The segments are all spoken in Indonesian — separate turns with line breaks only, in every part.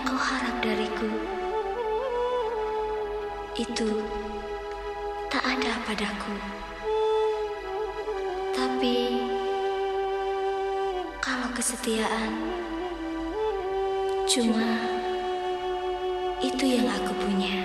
yang
kau harap dariku itu tak ada padaku, tapi kalau kesetiaan cuma itu yang aku punya.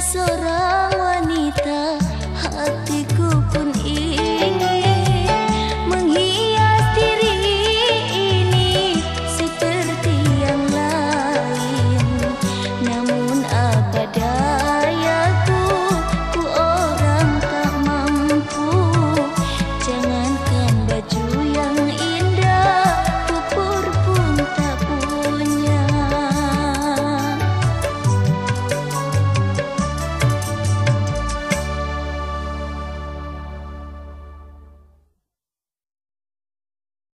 seorang wanita Hatiku pun ingin